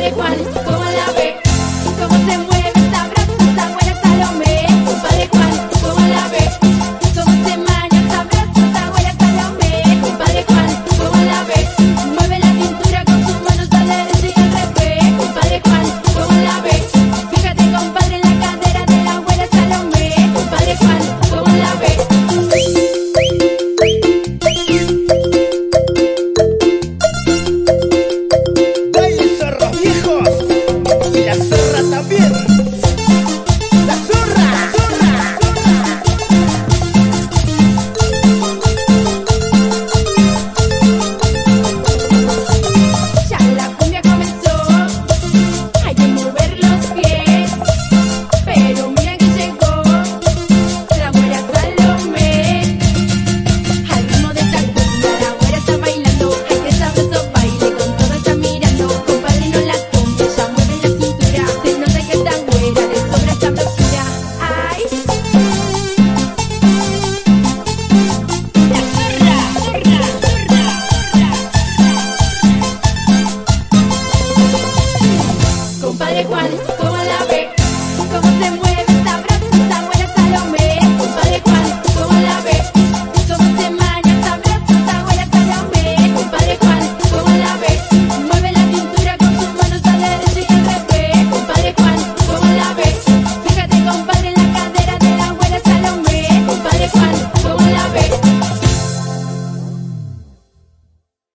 Hare Krishna.